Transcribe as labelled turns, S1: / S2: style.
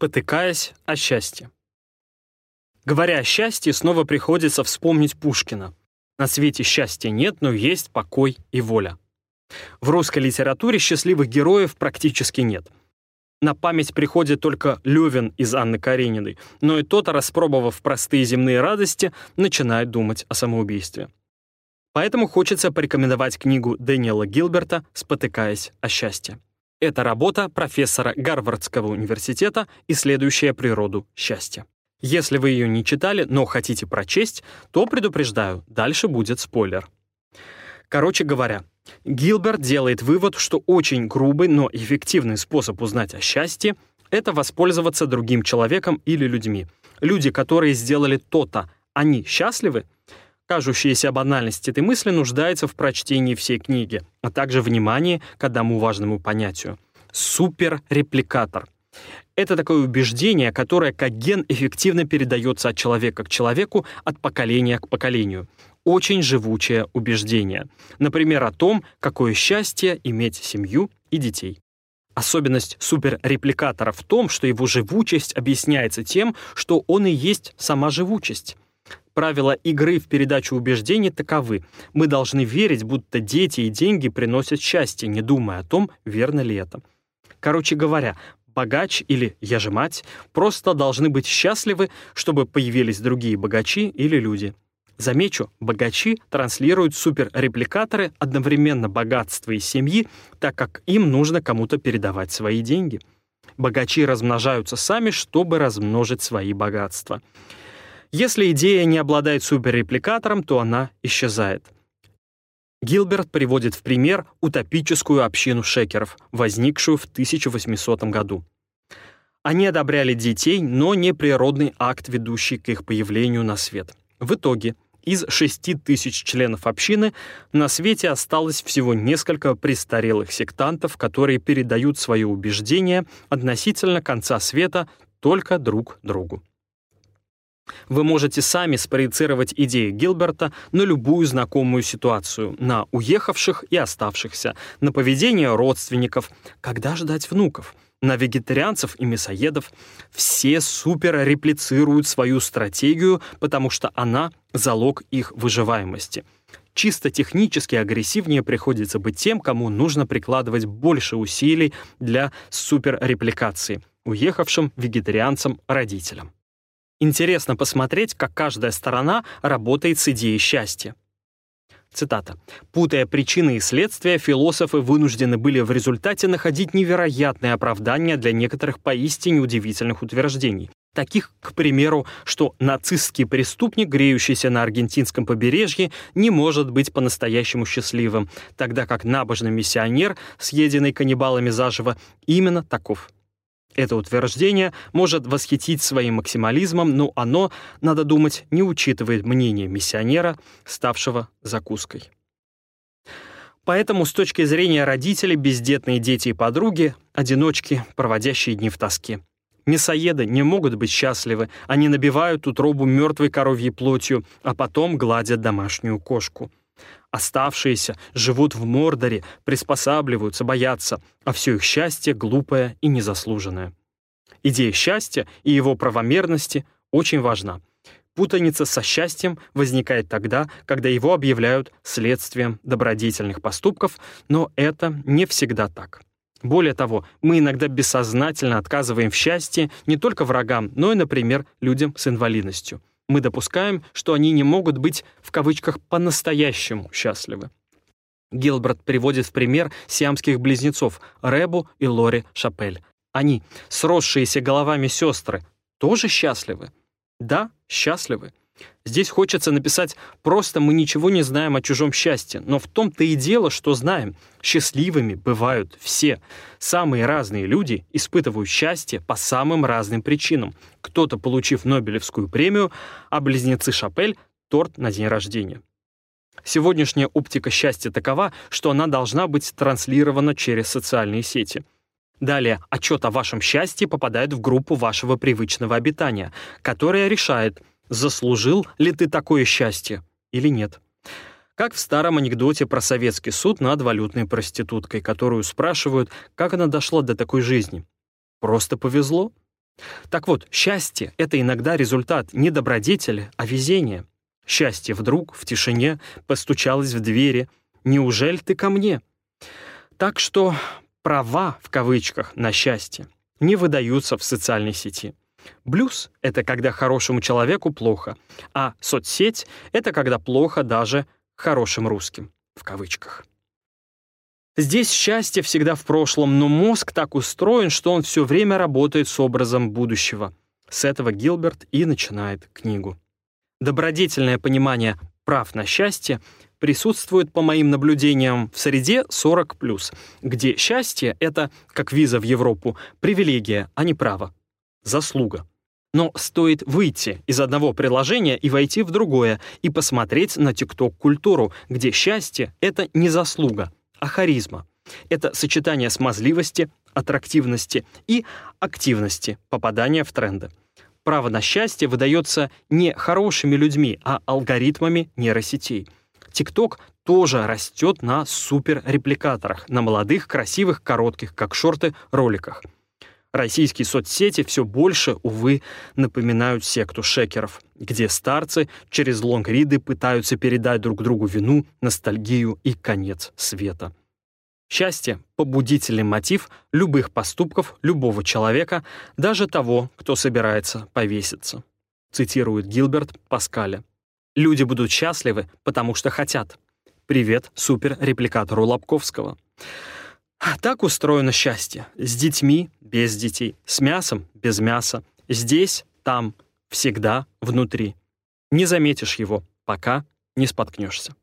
S1: спотыкаясь о счастье. Говоря о счастье, снова приходится вспомнить Пушкина. На свете счастья нет, но есть покой и воля. В русской литературе счастливых героев практически нет. На память приходит только Левин из Анны Карениной, но и тот, распробовав простые земные радости, начинает думать о самоубийстве. Поэтому хочется порекомендовать книгу Дэниела Гилберта «Спотыкаясь о счастье». Это работа профессора Гарвардского университета, исследующая природу счастья. Если вы ее не читали, но хотите прочесть, то предупреждаю, дальше будет спойлер. Короче говоря, Гилберт делает вывод, что очень грубый, но эффективный способ узнать о счастье — это воспользоваться другим человеком или людьми. Люди, которые сделали то-то, они счастливы? Кажущаяся банальность этой мысли нуждается в прочтении всей книги, а также внимании к одному важному понятию — суперрепликатор — это такое убеждение, которое как ген эффективно передается от человека к человеку, от поколения к поколению. Очень живучее убеждение. Например, о том, какое счастье иметь семью и детей. Особенность суперрепликатора в том, что его живучесть объясняется тем, что он и есть сама живучесть. Правила игры в передачу убеждений таковы. Мы должны верить, будто дети и деньги приносят счастье, не думая о том, верно ли это. Короче говоря, богач или я же мать просто должны быть счастливы, чтобы появились другие богачи или люди. Замечу, богачи транслируют суперрепликаторы одновременно богатства и семьи, так как им нужно кому-то передавать свои деньги. Богачи размножаются сами, чтобы размножить свои богатства. Если идея не обладает суперрепликатором, то она исчезает. Гилберт приводит в пример утопическую общину шекеров, возникшую в 1800 году. Они одобряли детей, но не природный акт, ведущий к их появлению на свет. В итоге из 6 тысяч членов общины на свете осталось всего несколько престарелых сектантов, которые передают свои убеждения относительно конца света только друг другу. Вы можете сами спроецировать идеи Гилберта на любую знакомую ситуацию, на уехавших и оставшихся, на поведение родственников, когда ждать внуков, на вегетарианцев и мясоедов. Все супер реплицируют свою стратегию, потому что она — залог их выживаемости. Чисто технически агрессивнее приходится быть тем, кому нужно прикладывать больше усилий для суперрепликации — уехавшим вегетарианцам, родителям. Интересно посмотреть, как каждая сторона работает с идеей счастья. Цитата. «Путая причины и следствия, философы вынуждены были в результате находить невероятные оправдания для некоторых поистине удивительных утверждений. Таких, к примеру, что нацистский преступник, греющийся на аргентинском побережье, не может быть по-настоящему счастливым, тогда как набожный миссионер, съеденный каннибалами заживо, именно таков. Это утверждение может восхитить своим максимализмом, но оно, надо думать, не учитывает мнение миссионера, ставшего закуской. Поэтому с точки зрения родителей бездетные дети и подруги — одиночки, проводящие дни в тоске. Мясоеды не могут быть счастливы, они набивают утробу мертвой коровьей плотью, а потом гладят домашнюю кошку. Оставшиеся живут в Мордоре, приспосабливаются, боятся, а все их счастье глупое и незаслуженное. Идея счастья и его правомерности очень важна. Путаница со счастьем возникает тогда, когда его объявляют следствием добродетельных поступков, но это не всегда так. Более того, мы иногда бессознательно отказываем в счастье не только врагам, но и, например, людям с инвалидностью мы допускаем, что они не могут быть в кавычках «по-настоящему счастливы». Гилберт приводит в пример сиамских близнецов Ребу и Лори Шапель. Они, сросшиеся головами сестры, тоже счастливы? Да, счастливы. Здесь хочется написать «просто мы ничего не знаем о чужом счастье», но в том-то и дело, что знаем. Счастливыми бывают все. Самые разные люди испытывают счастье по самым разным причинам. Кто-то, получив Нобелевскую премию, а близнецы Шапель — торт на день рождения. Сегодняшняя оптика счастья такова, что она должна быть транслирована через социальные сети. Далее, отчет о вашем счастье попадает в группу вашего привычного обитания, которая решает — заслужил ли ты такое счастье или нет. Как в старом анекдоте про советский суд над валютной проституткой, которую спрашивают, как она дошла до такой жизни. Просто повезло. Так вот, счастье — это иногда результат не добродетели, а везения. Счастье вдруг в тишине постучалось в двери. «Неужели ты ко мне?» Так что «права» в кавычках на счастье не выдаются в социальной сети. Блюз — это когда хорошему человеку плохо, а соцсеть — это когда плохо даже хорошим русским, в кавычках. Здесь счастье всегда в прошлом, но мозг так устроен, что он все время работает с образом будущего. С этого Гилберт и начинает книгу. Добродетельное понимание прав на счастье присутствует, по моим наблюдениям, в среде 40+, где счастье — это, как виза в Европу, привилегия, а не право, заслуга. Но стоит выйти из одного приложения и войти в другое, и посмотреть на тикток-культуру, где счастье — это не заслуга, а харизма. Это сочетание смазливости, аттрактивности и активности попадания в тренды. Право на счастье выдается не хорошими людьми, а алгоритмами нейросетей. ТикТок тоже растет на суперрепликаторах, на молодых, красивых, коротких, как шорты, роликах — Российские соцсети все больше, увы, напоминают секту шекеров, где старцы через лонгриды пытаются передать друг другу вину, ностальгию и конец света. Счастье — побудительный мотив любых поступков любого человека, даже того, кто собирается повеситься. Цитирует Гилберт Паскаля. «Люди будут счастливы, потому что хотят». Привет суперрепликатору Лобковского. Так устроено счастье. С детьми, без детей, с мясом, без мяса. Здесь, там, всегда, внутри. Не заметишь его, пока не споткнешься.